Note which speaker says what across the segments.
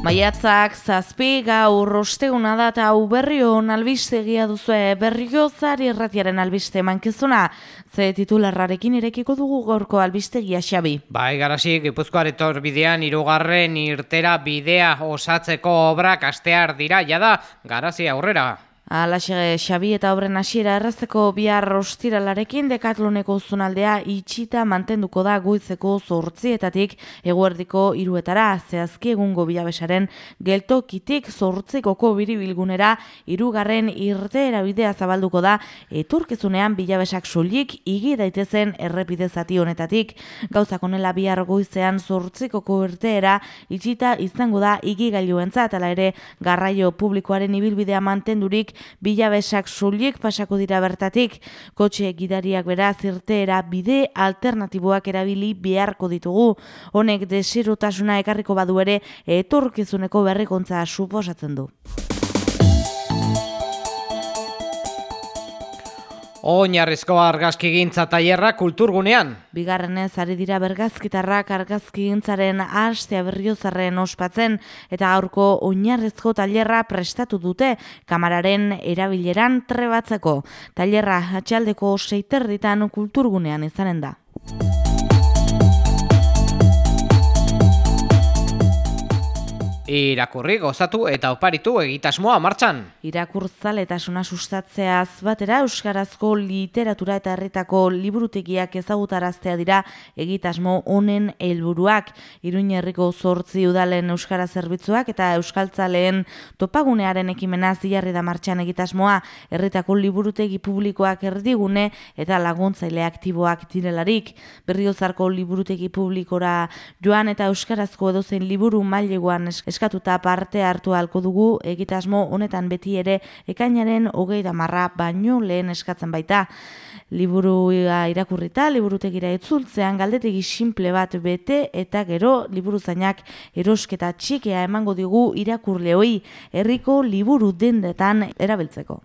Speaker 1: Maiatzak zazpi gaur osteguna da eta hau berrio albistegia duzue berriozari erratiaren albiste mankizuna. Ze titularrarekin irekiko dugu gorko albistegia xabi.
Speaker 2: Bai, garasi, gipuzkoar etor bidean irugarren irtera bidea osatzeko obrak astear dira, jada, garasi aurrera.
Speaker 1: Alaxe Xabi eta obren hasiera errazteko bihar ostiralarekin dekatloneko zunaldea itxita mantenduko da guitzeko zortzietatik. Eguerdiko iruetara zehazki egungo bilabesaren geltokitik zortzikoko biribilgunera irugarren irte erabidea zabalduko da. Eturkizunean bilabesak solik igi daitezen errepide zati honetatik. Gauzakonela bihar goizean zortzikoko irteera itxita izango da igi gailuentzat ala ere garraio publikoaren ibilbidea mantendurik bilabesak zuliek pasako dira bertatik, kotxe gidariak beraz irteera bide alternatiboak erabili beharko ditugu. Honek desirotasuna ekarriko badu ere etorkizuneko berrikontza suposatzen du.
Speaker 2: Oinarrizko argazki gintza tailerra kulturgunean.
Speaker 1: Bigarrenez ari dira bergazkitarrak argazki gintzaren hastea berriozarren ospatzen eta aurko oinarrizko tailerra prestatu dute kamararen erabileran trebatzeko. Tailerra atxaldeko seiterritan kulturgunean izanen da.
Speaker 2: Irakurri gozatu eta oparitu egitasmoa martxan.
Speaker 1: Irakurtzaletasuna sustatzeaz batera euskarazko literatura eta herritako liburutegiak ezagutaraztea dira egitasmo honen helburuak. Iruñerriko zortzi udalen euskara zerbitzuak eta euskaltzaleen topagunearen ekimena ziarri da martxan egitasmoa herritako liburutegi publikoak erdigune eta laguntzaile aktiboak direlarik. Berriozarko liburutegi publikora joan eta euskarazko edozein liburu maileguan esk eskatuta parte hartu halko dugu egitasmo honetan beti ere ekainaren hogei marra baino lehen eskatzen baita. Liburu irakurrita, liburutegira etzultzean galdetegi simple bat bete eta gero liburu zainak erosketa txikea emango digu irakurleoi herriko liburu dendetan erabiltzeko.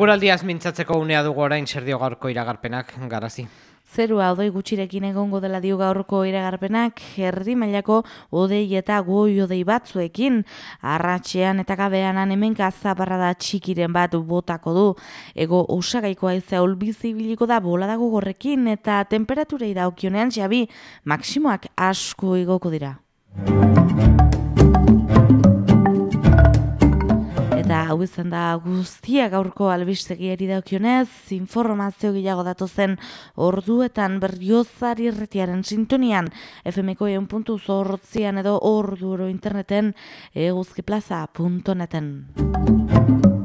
Speaker 2: Eguraldiaz mintzatzeko unea dugu orain zer dio gaurko iragarpenak garazi.
Speaker 1: Zerua odoi gutxirekin egongo dela dio gaurko iragarpenak, herri mailako odei eta goi odei batzuekin, arratxean eta gabean hemenka zaparra da txikiren bat botako du. Ego osagaiko aizea olbizibiliko da bola dago gorrekin eta temperaturei da okionean xabi, maksimoak asko igoko dira. Hau izan da guztia gaurko albistegiari daukionez, informazio gehiago datu zen orduetan berdiozari erretiaren sintonian, FMko egun puntu zortzian edo ordu interneten eguzkiplaza.neten.